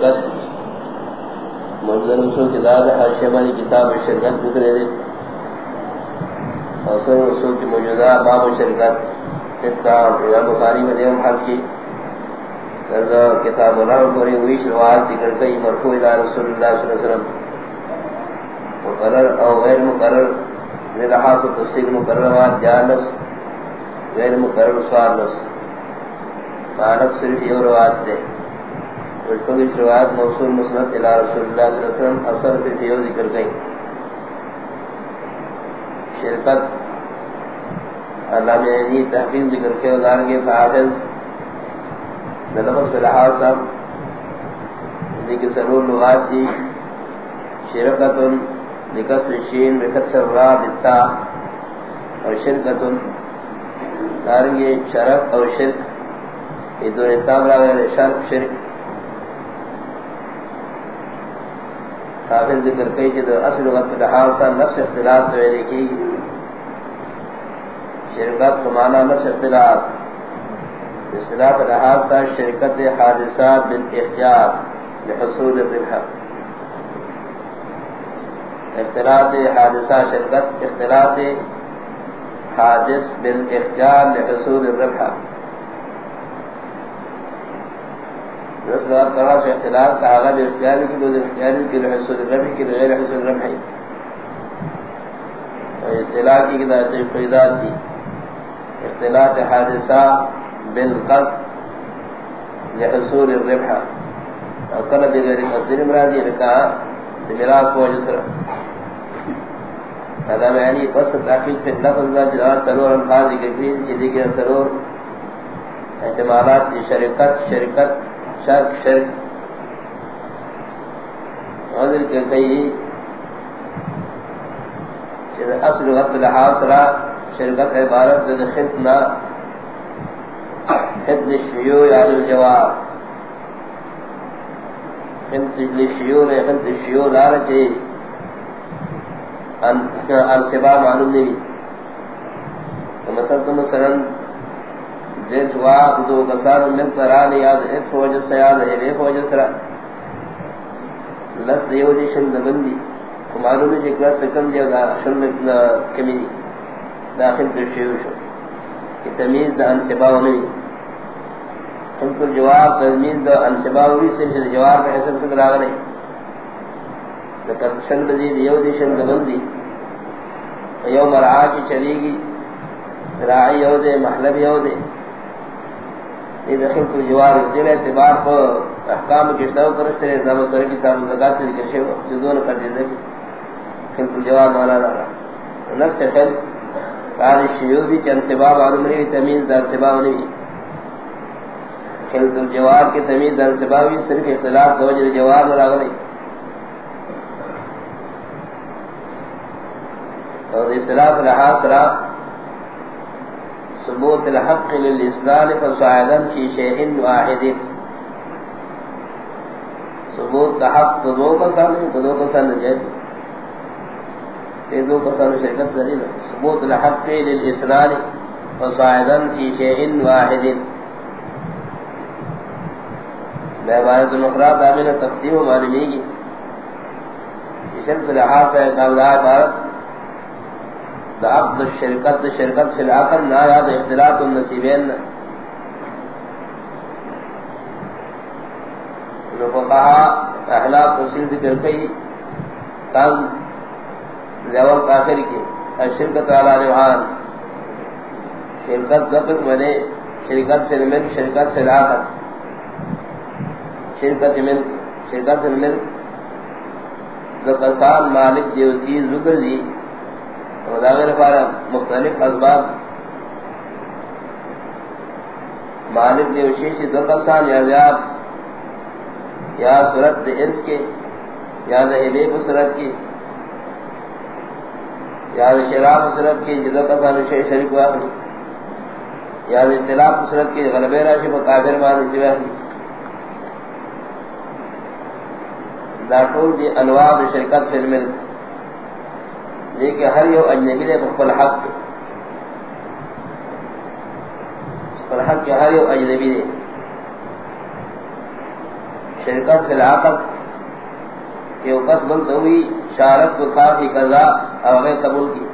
شرکت. منظر رسول کی زیادہ حاشیہ والی کتاب شرکت ذکر دے اور سر رسول کی موجودہ باب شرکت اس کا امام بخاری میں دیوم حس کی۔ کتاب اللہ پوری ہوئی شروعات ذکر کئی، مرفوع الى رسول اللہ صلی اللہ علیہ وسلم۔ مقرر او غیر مقرر، لحاظ تفصیل مقررات جانس غیر مقرر سوارنس معنق صرف یہ روایت دے وشکل اس روایت موصول مسند الى رسول اللہ صلی اللہ علیہ وسلم اثر صرف یہ ذکر گئی شرکت اللہ میں تحقیق ذکر کے ادار کے فحافظ نلفظ فی لحاظ صاحب ذکر سرور لغات دی شرکتن لکسر شین بکتر را بتا اور شرکتن دارنگی شرف اور شرک، یہ دو اتام را شرف شرک۔ حافظ ذکر کئی کہ اصل لغت فی لحاظ صاحب نفس اختلاف دوئے لکھی شرکت کو معنی نفس اختلاف۔ اصلاف الحادثہ شرکت حادثات بالاختیار لحصول الربح اختلاط حادثہ شرکت، اختلاط حادث بالاختیار لحصول الربح دس بار کہا کہ کا آغاز اختیاری کی بود اختیاری کی لحصول الربح کی لغیر حصول الربح اصطلاح کی۔ کدایت قیدات دی اختلاط حادثہ بالقصد لحصول الربح۔ وقال بغير قصد المرازي لكا زمراء کو جسر هذا معنی بس تحقیق في اللفظ لا جلال سلور الفاظ کفیر چیزی کے سلور احتمالات شرکت شرکت شرک شرک. حضر کے کئی اصل غط لحاظ را شرکت عبارت دل خطنا حد الشيوع على الجواب حد الشيوع حد الشيوع دارا چه ارسبا معلوم نہیں. مثلا تو مثلا جیت واد دو بسان من تران یاد اس وجہ سے یاد ہے بے وجہ سے لس دیو جی دی شند بندی معلوم ہے کہ جی کلاس کم دیا گا شند کمی داخل تشیو شو کہ تمیز دا انسبا نہیں ان کو جواب تضمین دو انسباوی سے جی جواب ہے حسن فکر آگا نہیں لیکن شن بزید یو دی شن دبندی یو مرعا کی چلی گی راعی یو دے، محلب یو دے۔ یہ دخل کو جواب دل اعتبار کو احکام کشتاو کر سرے زمان سر کی تاب زکاة سے ذکر شو جدون کر دیدے خل کو جواب مانا لگا نفس خل قال الشیوع بھی چند سباب معلوم نہیں تمیز دار سباب نہیں خلط الجواب کے تمیز دار سبابی صرف اختلاف دو وجہ جواب نہ لگا نہیں اور اصلاف لحاظ را ثبوت الحق للاسلام فصاعدا فی شیئن واحد. ثبوت حق دو کا سان دو کا سان جائز دو کا شرکت دلیل ثبوت الحق للاسلام فصاعدا فی شیئن واحد. عبارت المقرات دامن تقسیم و معلومی کی۔ شرط لحاظ ہے قابل عبارت دا عقد الشرکت دا شرکت فی العقل نا یاد اختلاط النصیبین. نفقہا احلاف تفصیل ذکر کئی تن زیور کافر کی، الشرکت علی نوحان شرکت زقت منے شرکت فی الملک، شرکت فی العقل شرکت ملک، شرکت فی ملک زقصان مالک دیو ذکر دی وزاغر فارا مختلف اسباب مالک نے دیو شیشی زقصان یا زیاد یا صورت دی ارس کے، یا ذہبے کو صورت کی، یا شراب صورت کی جدو جزا قصان شریک واقعی یا اصطلاف صورت کی، غلبے راشی پر کافر مانے جوہی دا ټول دی انواع د شرکت فی الملک۔ لیکن ہر یو اجنبی دے بخبل حق. بخبل حق کے ہر یو اجنبی دے شرکت فی العقد کہ وقت بلد ہوئی شارت کو کافی قضا، اور غیر قبول کی.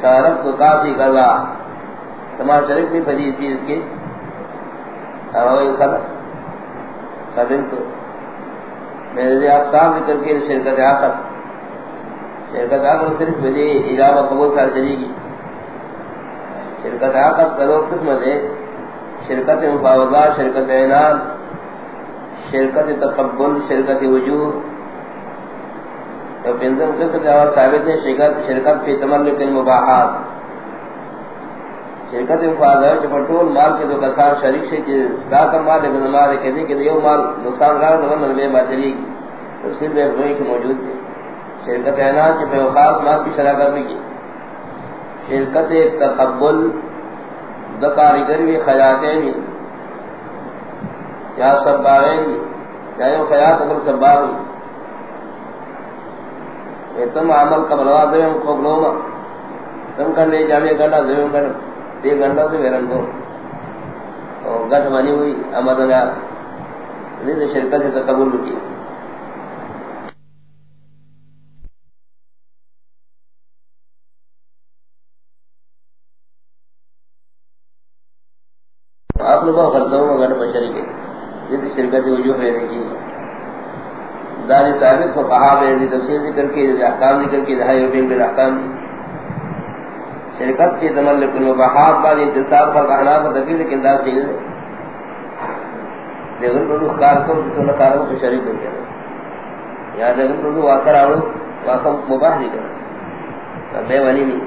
شارت کو کافی قضا. تمہارا شریف بھی پڑی چیز کی. اور غیر قضا قبل تو میرے لیے آپ صاحب ذکر کے شرکت عقد شرکت عقد صرف مجھے اجابہ قبول کر چلی گی شرکت عقد کرو قسمت ہے۔ شرکت مفاوضہ شرکت اعلان، شرکت تقبل، شرکت وجوہ تو پنزم قسم جواب ثابت ہے، شرکت شرکت فی تملک المباحات۔ شرکت مفاوضہ جو پٹول مال کے دو کسان شریک سے کہ ستا کا مال ہے زمارے کہتے کہ دیو مال نقصان رہا تو من میں باطلی تفصیل میں ہوئی کہ موجود ہے۔ شرکت اعلان جو پہ خاص مال کی شراکت بھی کی۔ شرکت تقبل دکاری گروی خیاتیں یا سب باغیں یا یو خیات اگر سب باغیں تم عمل کا بلوا دے تم کر لے جامعہ گھنٹا زمین کر دے گھنٹا سے میرن کو اور گھٹ مانی ہوئی امدن یا شرکت سے تقبل کی. آپ لوگوں کو خرچوں میں اگر بشری کے. جس شرکت وجوہ رہنے کی دار ثابت کو کہا میں نے تفصیل ذکر کی، احکام ذکر کی دہائی وبین بالاحکام دی شرکت کی تملک المباحات بعد انتصاب پر کہنا پر دکیل لیکن دا سیل ہے۔ لیکن تو کار کو تو نہ کاروں کو شریک ہو گیا۔ یا لیکن تو واقع راو واقع مباح نہیں کرنا بے ونی نہیں۔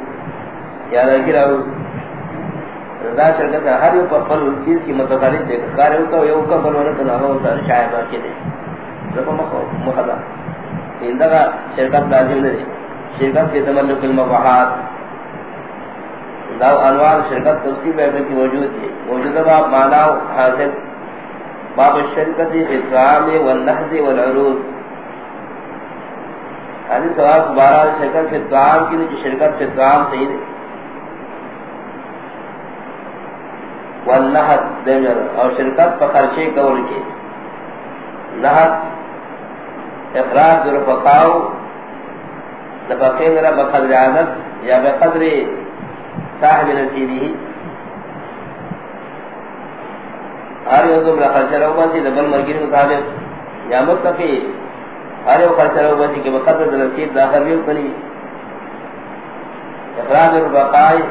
یا لڑکی راو دا شرکت ہر ایک پل چیز کی متفارد دے کار ہے تو یہ کا بنوانا تو نہ ہو سارے شاید واقع دے۔ جب مخدا۔ اندا کا شرکت لازم دے شرکت کے تملک المباحات دا انواع شرکت تفصیل ہے کہ موجود ہے۔ موجودہ باب معنی حاصل۔ باب الشرکت فی الطعام والنحد والعروس۔ حدیث سوال بارہ شرکت فی الطعام کی شرکت فی الطعام صحیح ہے۔ والنحت دمجر اور شرکت پا خرچے قول کے؟ نحت اخراج در فقاو نفقین، رب قدر عادت یا بقدر صاحب نصیبی ہر یو زم خرچہ رو باسی دبل مرگین مطابق. یا متقی ہر یو خرچہ رو باسی کہ بقدر نصیب داخل بھی کنی اخراج در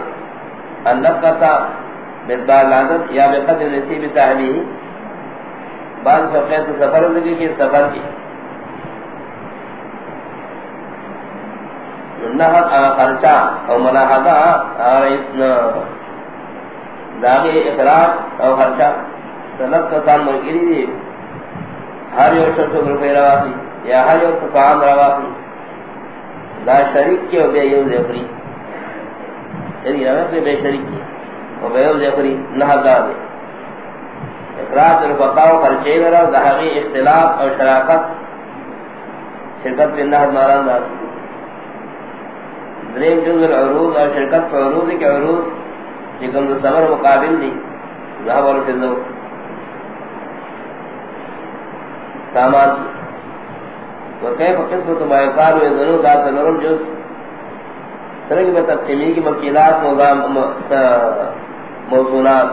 النفقتا بدبار لازت یا بقدر نصیب صاحبی بعض فقیت سفر لگی کی سفر کی نحت آن خرچہ او ملاحظہ آن داغی اقرار او خرچہ۔ سلط کسان مرگری دی۔ ہر یو شرط روپے رواقی یا ہر یو سفان رواقی۔ دا شریک کی او بے یو زیفری۔ یعنی روایت بے شریک کی او بے یو زیفری وبيو ذکری نہ داد اخراج الفقاو خرچے لرا ظاہری اختلاف اور شراکت۔ شرکت پہ نہ ماران دا داد دریم جز العروض اور شرکت پر عروض کے عروض جکم دو سمر مقابل دی. ذہب اور فضو سامان. وکیف قسمت ما یقال و ذنو ذات نرم جز سرنگ میں تقسیمی کی مکیلات موضوعات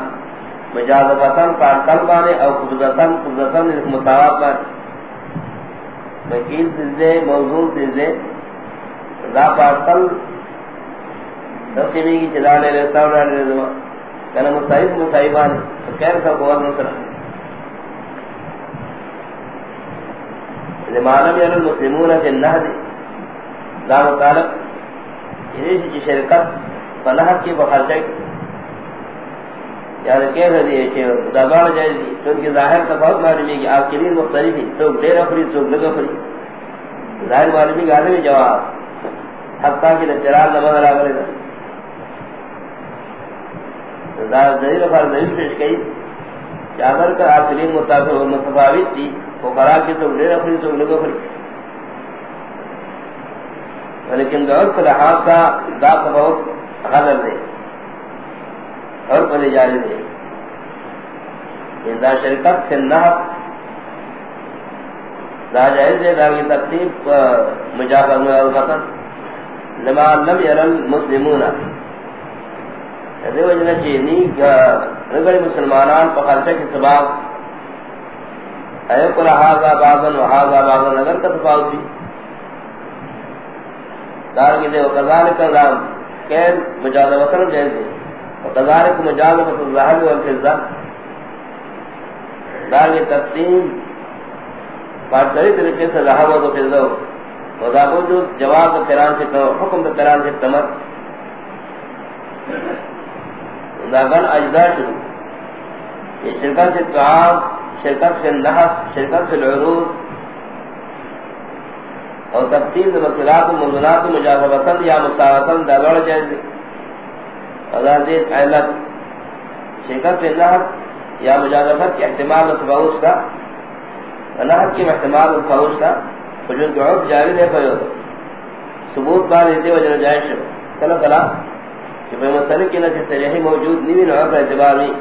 مجازفتن پارکل بانے او قبضتن قبضتن مساوات بانے مکیل تیزے موضوع تیزے دا پارکل تقسیمی کی چلانے لیتا ہوں لانے لیتا ہوں کہنا مسائب مسائبانے تو کہر سا قوض نصرہ زمانہ میں المسلمون فی النہد دا مطالب۔ یہ جی شرکت فنہد کی بخرچہ یاد کہہ رہے ہیں کہ دبان جائے دی کیونکہ ظاہر تفاوت معلومی کہ آپ کے لیے مختلف ہی سوک دیر افری سوک لگ افری ظاہر معلومی کہ آدمی جواب، حتیٰ کہ چرار نماز را کرے دا دلیل دلیل پیش کہ اگر کا متفاوت تھی وہ لیکن لحاظ کا دا تفاوت دے۔ اور پلے یعنی دے۔ دا شرکت دا جائز دا کی تقسیم مجافت مجافت لما لم يرل مسلمون مسلمانان خرچہ کی سباب کا تفاوت بھی۔ دے وقذالک کیل وطن جائز وقذالک وطن والفزہ تقسیم پارچری طریقے سے ذہب و جو و قرآن فی حکم دا قرآن فی تمر داغن اجزا شروع. یہ شرکت سے تعام شرکت سے نحق شرکت سے العروض. اور تقسیم دے مطلعات و ممنات و مجازبتاً یا مساوتاً دا لوڑ جائز دے. اور دیت علت شرکت سے نحق یا مجازبت کی احتمال اتفاوس کا. نحق کی احتمال اتفاوس کا. فجن کے عرب جاری دے پہو ثبوت بار دیتے وجہ جائز شروع. کلا کلا. کہ بے مسئلہ کی نسی صریحی موجود نیوی نوع کا اعتبار نہیں۔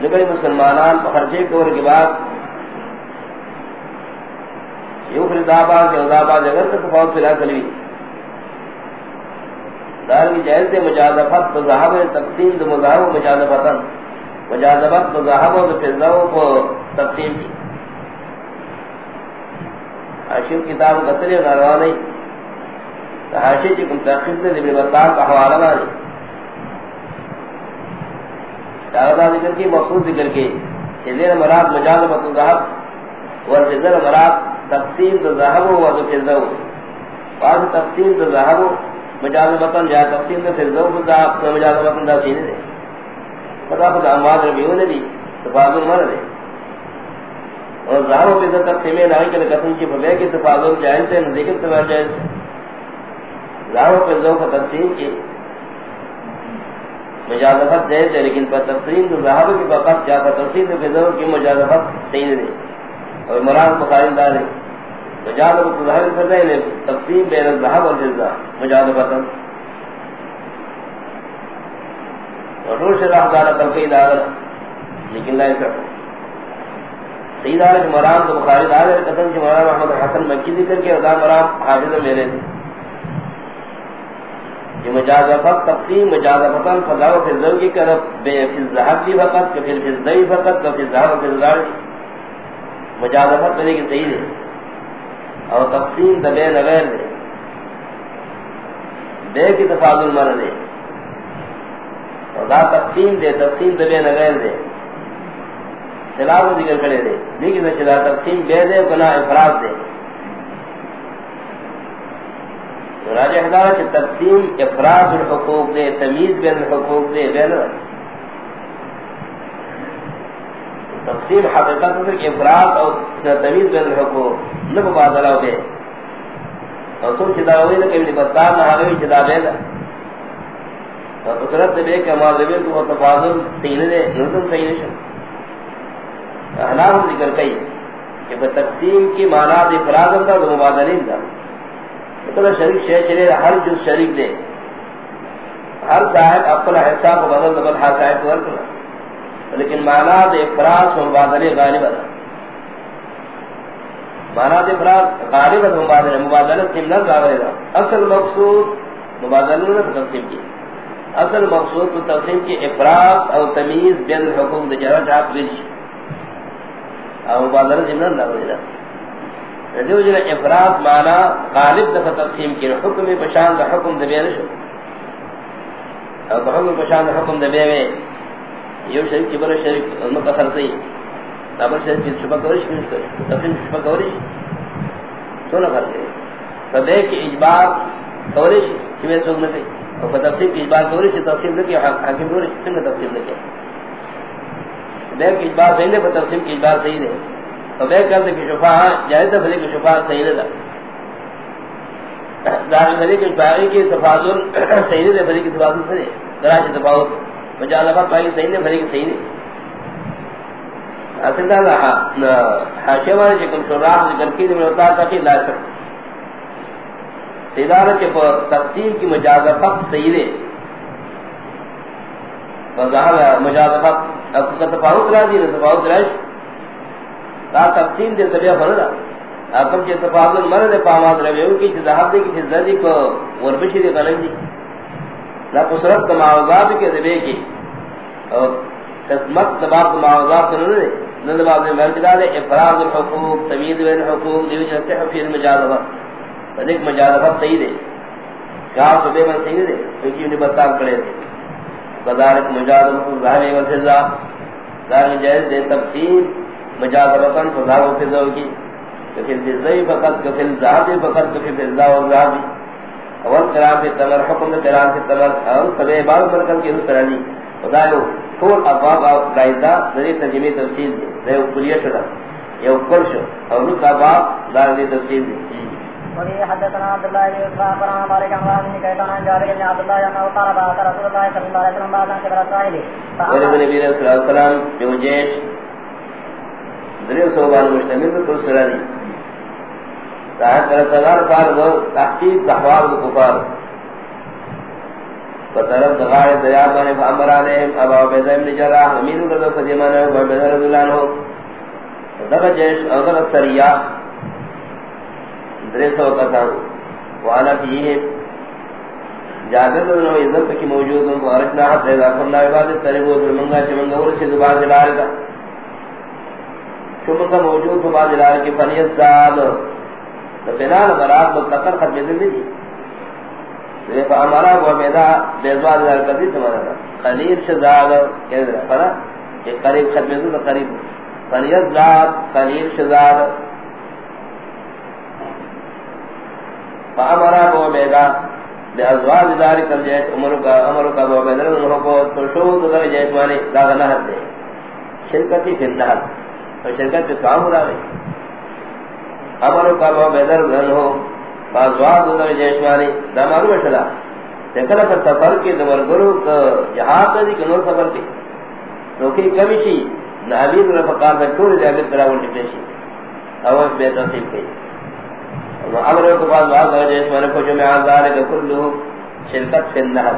لیکن مسلمانان خرچے کے کے بعد یو پھر دابا کے دابا اگر کا تفاوت پھلا کلوی دار کی جائز دے مجازفت تو ذہب تقسیم دے مذہب و مجازفتن مجازفت تو ذہب و فضاو کو تقسیم۔ کی حاشیو کتاب قتلی و نروانی حاشی چکم تحقیق دے ابن بطال کا حوالہ مانی چاہتا ذکر کی، مخصوص ذکر کی کہ دیر مراد مجازبت الزہب والفزر مراد تقسیم دا زہب و دا فزر بعض تقسیم دا زہب مجازبتا جا تقسیم دا فزر و زہب مجازبتا دا سینے دے خدا خدا امواد ربیون دی تفاظر مر دے اور زہب و فزر تقسیمیں نائی کے قسم کی فبے کی تفاظر جائز دے نزیکت تفاظر جائز دے زہب و فزر کا تقسیم کی مجازفت زید ہے لیکن پر تقسیم تو ذہب کی فقط جا، پر تقسیم تو فضل کی مجازفت صحیح نہیں اور مراد مقارن دار ہے۔ مجازفت تو ذہب الفضل تقسیم بین الذہب والفضل مجازفت۔ اور روح سے راہ دارہ تلقی دار لیکن لا اسر سید آرہ مرام تو بخاری دار ہے قسم سے مرام احمد حسن مکی ذکر کے ادا مرام حافظ میرے۔ تھے کہ مجازفت تقسیم مجازفتاً فضاو فی الزو کرب بے فی الزہب بھی فقط، کہ پھر فی الزوی فقط، کہ فی الزہب فی الزار مجازفت بلے کی صحیح دے اور تقسیم دا بے نغیر دے بے کی تفاضل مر دے اور دا تقسیم دے، تقسیم دا بے نغیر دے۔ تلاو ذکر کرے دے۔ لیکن اچھا دا تقسیم بے دے، گناہ افراد دے۔ راجہ حدارہ چھ تقسیم افراز الحقوق دے، تمیز بین الحقوق دے، بین تقسیم حقیقت ہے کہ افراز اور تمیز بین الحقوق نہ مبادلہ دے اور تم چدا ہوئی نہ کہ ابن نہ آگئی چدا بے دا اور قصرت سے بے کہ معذبی کو تفاضل سینے دے نظم سینے شن احنام ذکر کئی کہ تقسیم کی معنی دے افراز دا تو مبادلین دا اتنا شریک شے چلے ہر جز شریک دے ہر صاحب اپنا حصہ کو بدل دبل ہر صاحب کو ورکنا لیکن مانا دے افراس و مبادلے غالب ادا مانا دے افراس غالب ادا مبادلے مبادلہ سمنا غالب ادا اصل مقصود مبادلہ نے تقسیم کی۔ اصل مقصود کو تقسیم کی افراس اور تمیز بین الحقوق دے جرہ چاپ گلش اور مبادلہ سمنا غالب ادا دیو جن افراد مانا غالب دفع تقسیم کی، حکم پشان دا حکم دبیر شو اور حکم پشان دا حکم دبیر میں یو شریف کی بر شریف علمت اخر سی دابر شریف کی شبہ کوریش کنس کری تقسیم شبہ کوریش سونا کر سی فدے کی اجبار کوریش چوے سوگ نکی اور فتقسیم کی اجبار کوریش تقسیم نکی حاکم کوریش سنگ تقسیم نکی فدے کی اجبار صحیح دے فتقسیم کی اجبار صحیح دے تو میں کہتے کہ شفاہ جائز ہے کہ شفاہ صحیح نہ ظاہر بھلے کہ باقی کی تفاضل صحیح نہیں بھلے کی تفاضل سے دراج تفاوت۔ مجالبات باقی صحیح نہیں بھلے کی صحیح نہیں۔ اصل دا ہاں، حاشیہ والے چکم شراح ذکر کی میں ہوتا تھا کہ لا سکتا سیدار کے تقسیم کی مجازفت صحیح ہے فظهر مجازفت، اب تفاوت راضی ہے تفاوت راش دا تقسیم دے سبیا فرض اکم کے تفاضل مرد پامات رویو کی ذہاب دے کی زدی کو وربشی دے غلط دی لا قصرت معاوضات کے ذبے کی اور قسمت دباب معاوضات نہ دے نہ بعد میں مرجدا دے افراد الحقوق تمید بین الحقوق، دیو جو صحیح فی المجازفت. ذیک مجازفت صحیح دے کیا تو بے من صحیح دے کیونکہ انہیں بتا کرے تھے قدارت مجازفت الظاہر والفضا دار جائز دے تفصیل مجازفتا فضا و فضا کی کفی الزی فقط کفی الزہبی فقط کفی الزا و الزہبی اول قرآن فی تمر حکم دے قرآن فی تمر اور سبے بار برکت کی حسر علی خدایو طول ابواب آف قائدہ ذریع ترجمی تفصیل دے دے کلیہ شدہ. یہ کل شو. اور نس ابواب دار دی تفصیل دے وفي حدثنا عبد الله بن يوسف أخبرنا مالك عن رازم كيف عن جابر بن عبد الله أنه قال بعث رسول الله صلى الله عليه وسلم بعث عن كبر إسرائيل ورد النبي صلى الله عليه وسلم بوجيش ذریع صوبان مشتمل تو سرانی صاحب کرتگار فارد و تحقیق تحوار دو کفار. فطرف دغار دیاب بانے فامر علیہم ابا عبیدہ ابن جراح امین کردو فدیمان ابا عبیدہ رضی اللہ عنہ. دغا جیش او دغا سریعہ درے سو کسان وانا فیہ جابر رضی اللہ عنہ کی موجود ہوں فارجنا حد رضا فرنا عبادت ترگو در منگا چی منگا ورسی زبان دلار کا موجود ہوں بعد دلار کی فنیت زاد تو بنال مراد مطلقا ختم دل دی۔ تو ہمارا وہ میدا بیزوا دار کر دی تمہارا تھا۔ خلیل شزاد کہہ یعنی رہا پڑا کہ قریب ختم دل قریب۔ فنیت زاد خلیل شزاد فامرا وہ میدا بیزوا دار کر جائے عمر کا عمر کا وہ میدا انہوں کو تو شو تو جائے مانے دا نہ ہے شرکتی فی النهر اور شرکت کے کام ہو رہا ہے۔ امر کا وہ بدر گن ہو۔ بازواد در جیشمانی دا معلوم شدا سکل پر سفر کے دور گرو کا جہاں تدی کنو سفر کے۔ تو کمی چی نابید رفا قال دا ٹولی دے اگر تراؤن ڈپریشی اول بے تصیب کی امر کا بازواد در جیشمانی کو جو میں آزار کا کلو شرکت فی النہر۔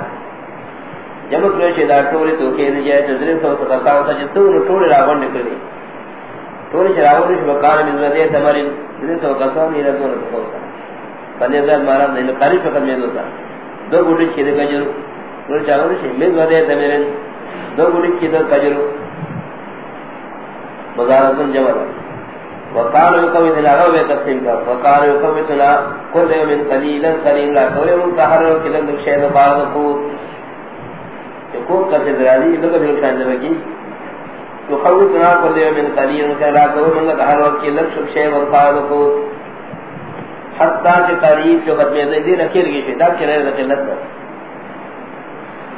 جب کروشی دا ٹولی تو کہ جائے تدری سو سکا ساو سا جتو ٹولی راغن نکلی ٹولی چراغن نکلی بکان مزمدی تمرین دے تو کسان یہ دو نہ تو سا کنے دا مارا نہیں کاری فقط میں دوتا دو گڈی چھ دے گجرو تو چاہو نہیں میں ودے دو گڈی چھ دے گجرو بازارتن جمع وقال يقوم الى غوبه تقسيم کا وقال يقوم سنا كل يوم قليلا قليلا كل يوم تحر كل شيء بعد قوت يقول قد درادي لو بھی خیال دے کی تو خوتنا كل يوم قليلا كلا تو من تحر كل شيء بعد قوت حتى کہ قریب جو ختم دے رکھے گی فدا کرے قلت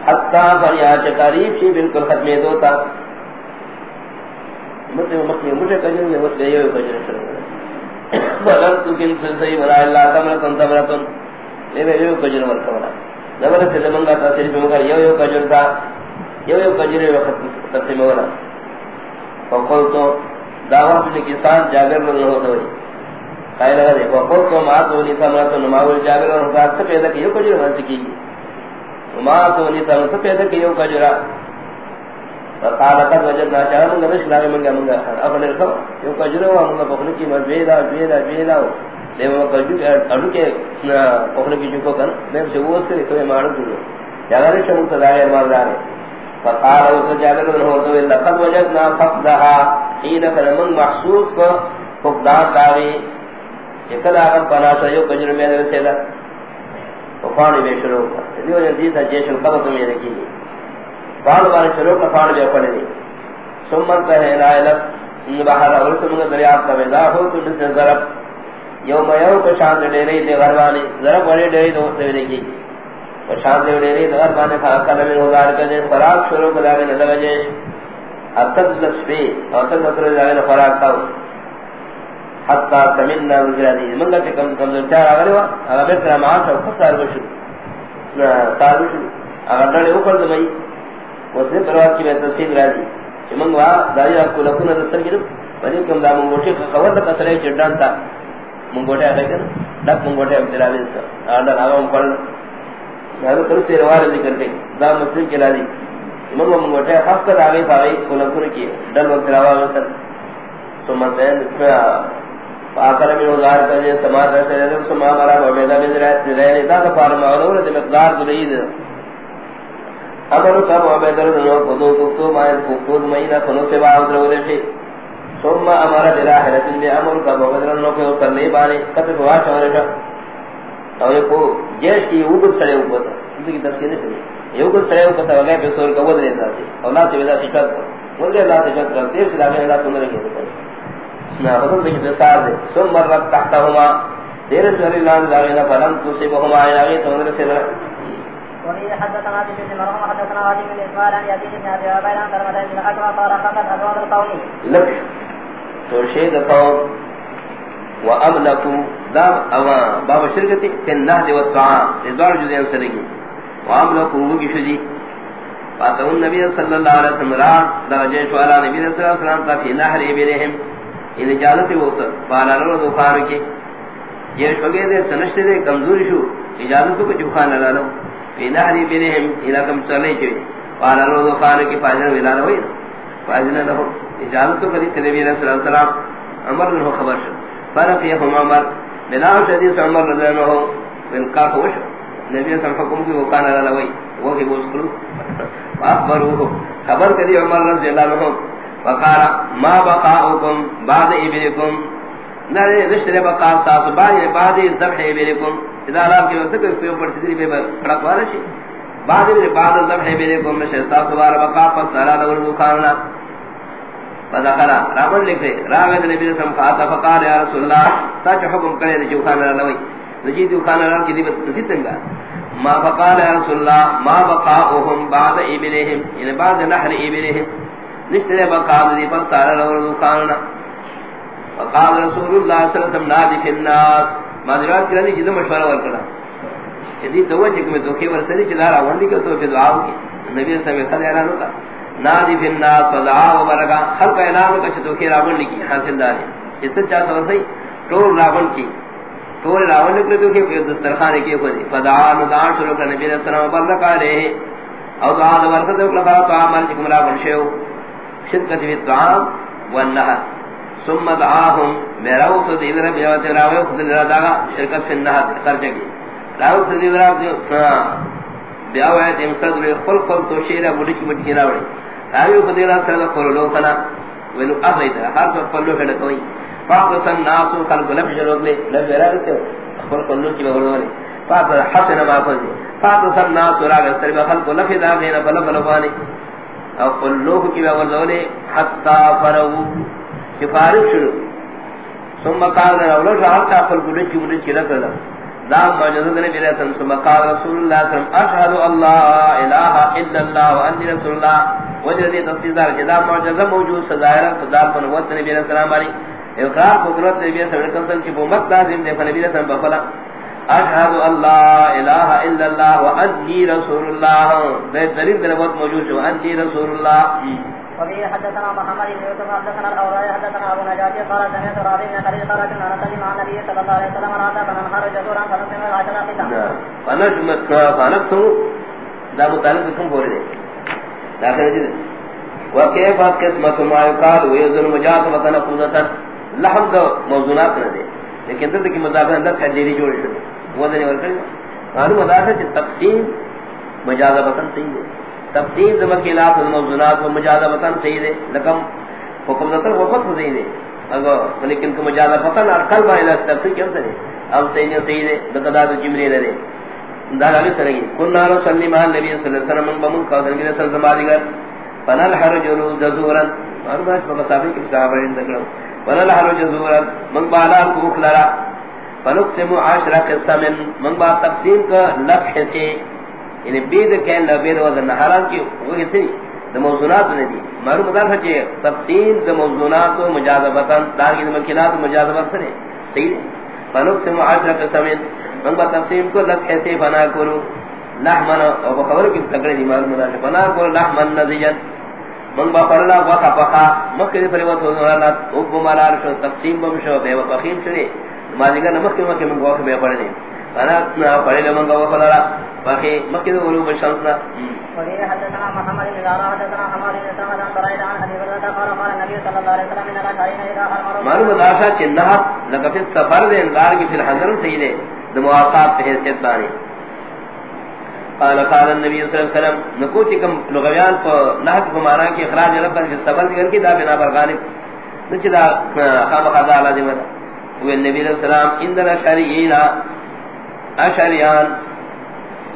حتى فریا کہ قریب شی بالکل ختم دو تا. مطلب مکھی مجھے کہنے میں بس گئے ہوئے بجر شروع بلن تو کن سلسئی ولا اللہ تمرتن تمرتن. لے میں یو کجر ورکا ولا دبر سے لمنگا تا صرف مگر یو یو کجر تا یو یو کجر وقت تقسیم ولا فقل تو دعوت ابن کسان جابر رضی اللہ عنہ قائل لگا دے فقل تو ما تو نی تمرتن ماول جابر اور حضرات سے پیدا کیو کجر ون سکی ما تو نی تمرتن سے پیدا کیو کجرا فقال قد وجدنا شاہ من نش لاغ من من اپنے رکھو یو کجرو ہم نے بخنے کی مر، بیلا بیلا لے وہ کجو کے اڑو کے بخنے کی جو کن میں سے وہ سے تو مار دوں جاگر شم تو دائر مار رہا ہے فقال وہ جاگر نہ ہو تو لقد وجدنا فقدها. حين كان من محسوس کو فقدان داوی کہ کلا ہم پنا تو یو کجرو میں سے دا. پانی میں شروع کر دیو جدید جیش القبط میں رکھی بار بار شروع کا یعنی پان بے پڑے دی سمن کہ لا الہ بحر اور سمن دریاب کا ودا ہو تو جس ضرب. یوم یوم کو شان دے رہی دے غربانی. ضرب بڑے دے دو تے لگی اور شان دے رہی دے غربانی کھا کلم ہزار کا دے فراق شروع کلا میں نہ لگے۔ اتد لسفی اتد نصر جائے فراق تھا حتا سمنا وجرادی منگا کے کم کم چار اگر وا۔ اگر بہتر ما تھا خسار بشو نہ تابش اگر ڈڑے اوپر دمئی وسے پرواز کی میں تفصیل راضی۔ کہ من وا دای اپ کو لکن دستر گرو۔ بلی کم دا من گوٹے خبر دا کسرے چڈان تا من گوٹے ہے کہ ڈک من گوٹے عبد العزیز اس کا آڈر آگا ہم پڑھ نہ کرو سے روایت ذکر کے دا مسلم کے راضی من وہ موٹے حق کا دعوی پائی کھلا کی ڈل وقت روا غسل ثم تین فاکر من وزار کجے سماعت رسے لے ثم امرا وبیدا بذرات رہنے تا کا پار معلوم ہے مقدار دلید امر کا وبیدا نو خودو کو ما خود مہینہ کھنو سے بعد رولے تھے ثم امر براحلت نے امر کا وبیدا نو کو صلی بانے قطر ہوا چورے اور کو جیش کی اوپر سڑے اوپر تھا ان کی تفسیر نہیں یو کو سڑے اوپر تھا تو گئے پیسور کو ودرے تھا اللہ سے ودا شکر مولے اللہ سے شکر دیر سے اللہ سن رہے ہیں نہ بدل بھی بسار دے ثم مرت تحتهما دیر سے اللہ نے لاوینا فلم تصيبهما عين تو اندر سے وفي حدثنا عبد بن مرحوم حدثنا عدي بن اسماعيل عن يزيد بن ابي عبيد عن سلمة بن الاكوع قال خطت ازواج القوم لك ترشيد قوم واملكوا دام اما باب شرکتی في النهد والطعام. ادوار جو جزئين سرگی واملكوا وگی شدی فاتحوا النبي صلى الله عليه وسلم را، درجه شوالا نبی صلى الله عليه وسلم في نهر ابنهم ان اجازت وہ تو پالا رو دکان کے یہ شوگے دے سنشتے دے کمزوری شو. اجازت کو جو کھانا لانا بنا ہری بنے ہم علاقم چلے چوی پالا رو دکان کے پاجن ویلا نہ ہوئی پاجن نہ ہو اجازت کو کری نبی صلی اللہ علیہ یعنی وسلم عمر نے خبر شو. فرق یہ ہم عمر. بنا شدید عمر رضی اللہ عنہ انکار ہو شو نبی صلی اللہ علیہ وسلم حکم کی وہ کھانا لانا ہوئی وہ کہ بوس کرو اخبرو خبر کری عمر رضی اللہ عنہ. وقال ما بقاؤكم بعد ابنكم نرے رشتہ بقا ساتھ بعد بعد ذبح ابنكم اذا آپ کے وقت کوئی اوپر سیدھی پہ کھڑا ہوا ہے بعد بعد ذبح ابنكم میں ساتھ بار بقا پر سارا دور دکاننا. فدخل رابن لکھے راغد نبی رسم خاطا فقال یا رسول اللہ تا حکم کرے جو کھانا لوئی نجید کھانا لال کی دیبت نسیتنگا ما فقال یا رسول اللہ ما بقاؤهم بعد ابنهم یعنی بعد نحر ابنهم نشترے بقاد دی پر تارا رو دکاننا وقال رسول اللہ صلی اللہ علیہ وسلم، نادی فی الناس۔ مادرات کرنے جدو مشورہ ورکڑا یدی دو چک میں دوکے ورسلی چلارا وندی کا تو پھر دعاو کی نبی صلی اللہ علیہ وسلم اعلانو کا نادی فی الناس فدعا و برگا خلق اعلانو کا چھتو کی راون لکی، حاصل داری۔ اس سے چاہتا ورسی ٹول راون کی۔ ٹول راون لکلے تو کہ دسترخانے کی خودی۔ فدعا ندعا شروع کر، نبی صلی اللہ علیہ وسلم برکا رہے او دعا دورسل تو کلبا تو آمان چکم راون شیو۔ شدت في الطعام والنهر ثم دعاهم میراو تو دیگر بیاوت راوی خود نراداغا شرکت فی النهر خرچہ کی راو تو دیگر بیاوت ہاں۔ امسد روی خل خل تو شیرہ بڑی کی مٹی راوڑی۔ راوی خود دیگر سرد خل لو فنا ویلو اب ہر سب خل لو فیڑا کوئی۔ فاقو سن ناسو خلق لب شروع لے لب بیرا رسے خل خل لو کی بغردو والی فاقو حسن ما فضی فاقو سن ناسو راگ استربا خلق لب دا غینا بلا بلا بانی۔ او قلوه کی باور زولے حتی فرو۔ کی فارغ شروع ثم قال اولو شاہ حتی فل قلوه کی مدد کی رکر دام معجزت نبی علیہ السلام، ثم قال رسول اللہ صلی اللہ علیہ وسلم اشہد اللہ الہ الا اللہ وانی رسول اللہ وجہ دی تصدیق دار جدا معجزہ موجود سزائرہ تدار پر نبوت نبی علیہ السلام علی اقرار قدرت نبی علیہ السلام کی بومت لازم دے فنبی علیہ السلام بفلا اشهد الله اله الا الله واني رسول الله. ذي ذريب دلوت موجود جو اني رسول الله. وفي حدثنا محمد بن يوسف، حدثنا الاوراق حدثنا ابو نجاشي قال سمعت راضي بن خليل قال كنا نصلي مع النبي صلى الله عليه وسلم راتا فننهار جزورا فنسمع العشرة قطعا فنجمت فنقسم دا متعلق بكم بولي دي. داخل جد وكيف قسمة ما يقال ويزن مجاز وتنفوزة لحم دا موضوعات ندي لیکن دل کی مضافت اندر سے دیری جوڑ شدی. وزن اور کرے معلوم ادا مضافت تقسیم مجازبتن صحیح ہے تقسیم ذمکیلات الموزنات و مجازبتن صحیح ہے لکم حکم ذکر وفت صحیح ہے اگر لیکن کہ مجازبتن ارکل با الہ تقسیم کیوں سے اب صحیح ہے صحیح ہے لقداد جمری لدے دار علی سرگی کننا رسلی مہا نبی صلی اللہ علیہ وسلم، من بمن قوض نبی صلی اللہ علیہ وسلم فنال فنالحر جلو جزورا معلوم ہے فقصافی کی صحابہ اندکڑا ونلحر جزورا من بالا کوخ لرا۔ فنقسم عشرہ قسم من با تقسیم کا لفح سے۔ یعنی بید کین کہن لبید وزن حرام کی وہ کسی دا موضوعات نے دی. معلوم دار ہے کہ تقسیم دا موضوعات و مجازبتاً دار کی مکینات و مجازبت سے صحیح ہے فنقسم عشرہ قسم من با تقسیم کو لفح سے فنا کرو لحمن او بخبر کی تکڑے دی معلوم دار فنا کرو لحمن نزیجن. من با فرلا وقا فقا مکہ پریوت ہو رہا او بمالار شو، تقسیم بم شو بے وقیم شری ماجیگا نمک کے مکہ من گوخ بے پڑھنے انا اتنا پڑھے لے من گوخ لرا باقی مکید غروب الشمس دا وفيه حدثنا محمد بن زهرة حدثنا حماد بن سلمة عن بريد عن ابي هريرة قال قال النبي صلى الله عليه وسلم من الاشعرين اذا امر معلوم داشا کہ نہ لگا فی السفر دے انذار کی فی الحضر سید ہے مواقات پہ حیثیت بانی۔ قال قال النبي صلی اللہ علیہ وسلم نکوتی کم لغویان کو نحق کو مانا کہ اخراج رب فی السفر ذکر کی دا بنا پر غالب۔ نچدا خام خدا علی ذمہ وہ نبی علیہ السلام اندر اشعریین اشعریان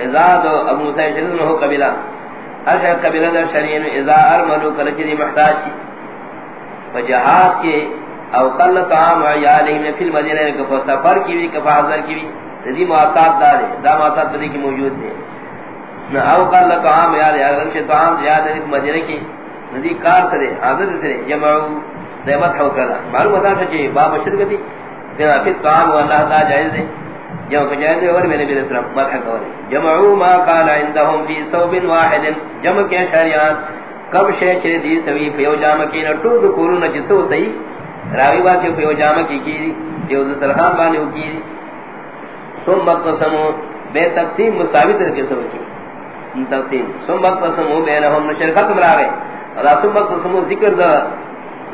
ازاد ابو موسی جن ہو قبیلہ۔ اشعر قبیلہ در شریین اذا ارملو کلچری محتاج۔ فجہاد کے او قل طعام عیالہم فی المدینہ کفا سفر کی بھی کفا حضر کی بھی ذی معاصات دارے، دا معاصات بدے کی موجود دے۔ نہ او قل طعام عیالہم اگر انشاء طعام زیادہ دے مدینہ کی ندی کار سرے حاضر سرے جمعو دیمت حو کرنا معلوم بتا سکے باب شرکتی دینا پھر طعام و اللہ دا جائز دے۔ جمع کو دے اور میں نبی رسول اللہ مرحق ہوئے جمعو ما قال عندهم فی صوب واحد۔ جمع کے شریعان کب شے چرے دی سوی پیو جامع کی نہ ٹو دکورو نہ جسو صحیح راوی بات کے پیو جامع کی کی دیو سرخان بانے کی ثم مقسمو بے تقسیم مساوی طرح کے سو کی۔ تقسیم۔ ثم مقسمو بینہم نشر ختم راوے۔ اور ثم مقسمو ذکر دا۔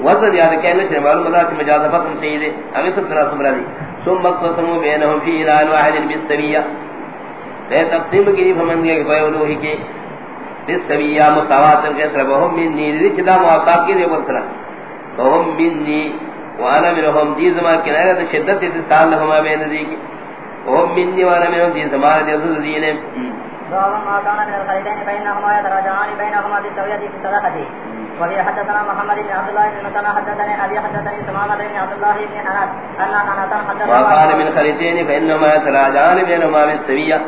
وصل یاد کہنے سے معلوم ہے کہ مجاز فتم سید اگے سب طرح سمرا دی۔ ثم مقسمو بینہم فی الان واحد بالسویہ بے تقسیم کی فمن گئے کہ بیولوہی کے بالسویہ مساوات کے طرف ہم منی رچدا موافق کی دے بولترا ہم منی وانا منهم. دی زمان کی نہ شدت اتصال لهم بین دی کی ہم منی وانا منهم. دی زمان دی دی نے باب ما كان من الخيرين بينهما يتراجعان بينهما بالسوية في الصدقة. وفي حدثنا محمد بن عبد الله بن مسلم حدثني ابي حدثني سمامة بن عبد الله بن انس ان انس حدثنا ما كان من خريتين فانما يتراجعان بينهما بالسوية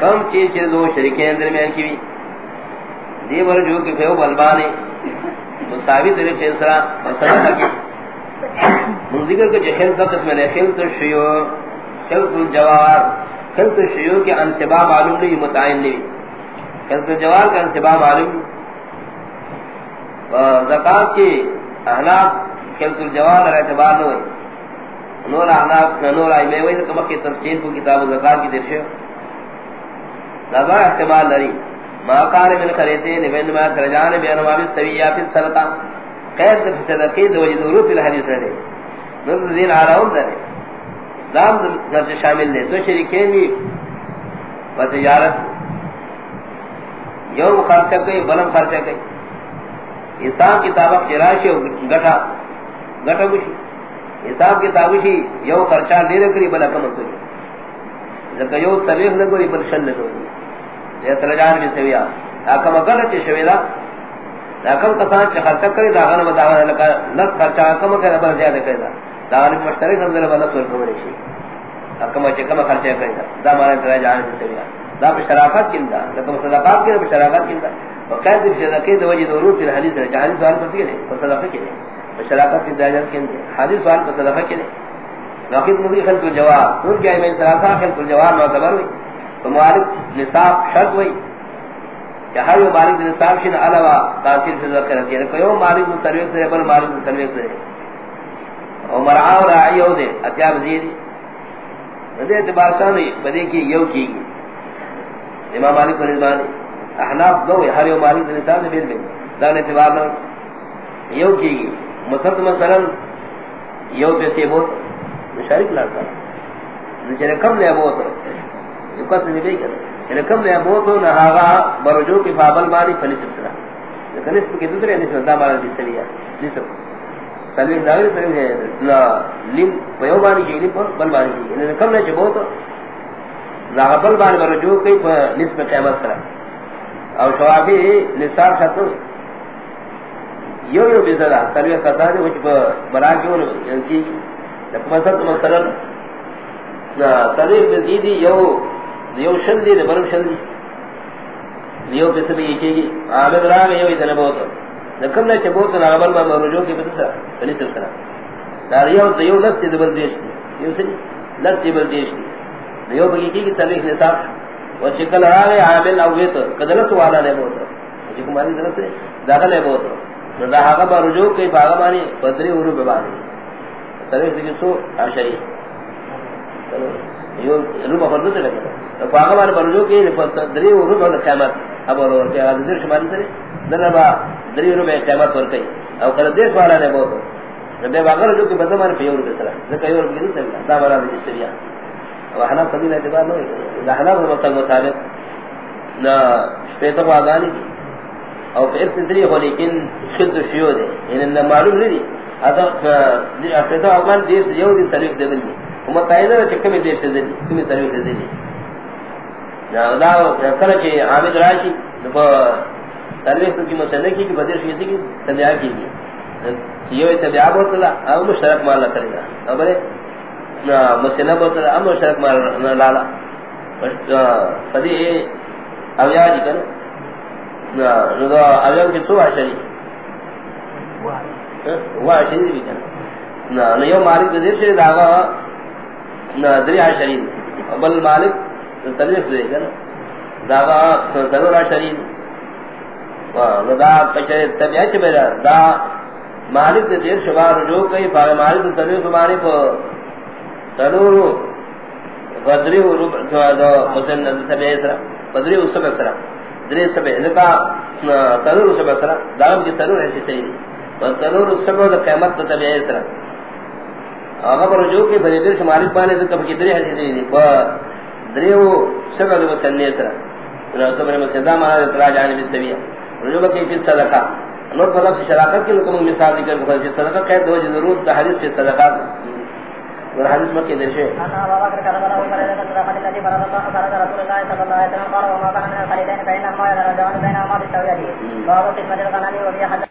کم چیز چیز دو شرکین درمیان کی بھی دی ورجو کی فیو بلبانے مساوی طریق فیصلہ مسئلہ کی من ذکر کو جو خلط قسم نے خلط الشیو خلط الجوار خلط الشیو کے انصبا معلوم نہیں متعین نہیں. خلط الجوار کا انصبا معلوم نہیں زکاة کی احناف خلط الجوار اور اعتبار نہ ہوئی نور احناف، نور آئی میں وہی کمک کی تفصیل کو کتاب زکاة کی درشو لذا احتمال لری۔ ما قال من خریتین بین ما ترجان بین ما بالسویہ فی السلطہ قید فی صدقی دو وجد ورود فی الحدیث رہے۔ نظر دین آراؤں دارے دام در شامل لے۔ دو شرکین بھی۔ و تجارت یوم خرچہ کئی، بلم خرچہ کئی۔ حساب کتابک چراشی و گٹا گٹا بشی حساب کتابشی یو خرچہ دے رکھری بلا کم کری۔ زکا یو سلیخ نگوری پر شن نگوری یہ ترجان بھی سویا۔ اکم اگر چی شویدا اکم کسان چی خرچہ کری، دا غنم دا غنم لکا لس خرچہ اکم کری بر زیادہ کری دا۔ دا غنم مشترک نظر بلس ورکمری شی۔ اکم چی کم خرچہ کری دا۔ دا مانا ترجان بھی سویا۔ دا پر شراکت کن دا لکم صدقات کن پر شراکت کن دا وقید دی صدقی دو وجہ دورو فی الحدیث رجا حدیث سوال پر سکنے پر صدقہ کنے پر شراکت کن دا جان کن حدیث سوال پر صدقہ کنے لقد مضي خلق الجواب نور کیا میں سراسا خلق الجواب معتبر ہوئی۔ تو نصاب شرط ہوئی کہ ہر یو مالک نصاب شن علاوہ تاثیر فی ذکر رہتی ہے کہ مالک سرویس سے بل مالک سرویس سے۔ اور مرعا و راعی ہو دے اتیاب زیدی ندے اعتبار سانی بدے کی یو کی گی۔ امام مالک پر نظمانی احناف دو ہر یو مالک نصاب سے بیل بیل دان اعتبار نہ یو کی گی۔ مصد مثلا یو پیسے بہت شارک لڑتا جنے کم لے ابو تو یہ قسم نہیں کرے جنے کم لے ابو تو نہ ہاغا برجو کی فابل مانی فلی سبسرا لیکن اس کے دوسرے نسبت دا مالا مانا دی سویا نسب سلوی داوی تے لا لم پیو مانی جی لم بل مانی یعنی جی نے کم لے چبو تو لا بل مانی برجو کی نسبت قیامت سرا۔ اور شوافی نصاب ختم یو یو بزرا سلوی قصاد وچ براکیوں کی لکمسد مثلا صدیق بزیدی یو یو شل دی برم شل دی. یو بسبی ایکی گی. عامد راگ یو ایتن بوتا لکم نے چبوتا نعمل ما مرجو کی بتسا بلی سب سرا دار یو دیو لس دی دبل دیش دی. یو سنی لس دی، بل دیش دی. دیو بگی کی صدیق نصاب. و چکل راگ عامل اویتا کدلس والا نے بوتا چکم مالی دلس داخل ہے بوتا دا حقا مرجو کی باغمانی بدری ورو ببانی سرے ذکر سو اشری چلو یہ رو بہت نہ لگا فاغا بار برجو کی دری و ربع قیامت اب اور کہ اگر دیر شمار سے دربا دری و ربع قیامت ور کئی او کل دیکھ والا نے بہت جب باغر جو کہ بدمان پیور کے سرا زکہ یور بھی نہیں دا والا بھی استریا وحنا قدیم اعتبار نہ ہے حنا مسل مطابق نہ شپیتا کو آگانی واغانی او پھر سندری ہو لیکن خود شیو دے۔ یعنی ان معلوم نہیں ادا شپیتا واغان دیس یو دی سلیف دے دی ہم تائیدہ چکہ میں دیس دے دی تمہیں سلیف دے دی دا کله چې عامل راشي نو سرویس کی مسئلہ کی کہ بدر فیسی کی تبعہ کی گی۔ یہ تبعہ بوتلا او مشترک مال نہ کرے گا۔ ابرے مسئلہ بوتلا او مشترک مال نہ لالا۔ فدی او یا جی کنا نا؟ نو دا اویان کی تو عشری وہ عشری بھی کنا نا نو یو مالک داغا نا دری عشری۔ بل دے داغا بیرا۔ دا دے کئی پا سلورو و رب دا مسلم طبیعت سرا فدری و سبع سرا، دری سبع ذکا سلور و سبع سرا، دارم کی سلور ایسی تیری سلور و سبع دا قیمت دا طبیعت سرا۔ آغا پر رجوع کئی فدری دیر شمالک پانے ذکا فکی دری حدیث دی دریو سبع دو سننے سرا۔ رسول اللہ مسجدہ مانا اطلاع جانب السبیہ رجوع کی فی صدقہ۔ نور پر لفظ شراکت کی لکم مثال ذکر بخیر فی صدقہ قید دو جی ضرورت دا حدیث فی صدقہ۔ اور حدیث مکی درشے انا ابا بکر کذب له فريده الصدقه التي فرض الله فرض رسول الله صلى الله عليه وسلم قال وما كان من الخليلين فانهما يتراجعان بينهما بالتوحيد باب قسمه الغنم وفي حد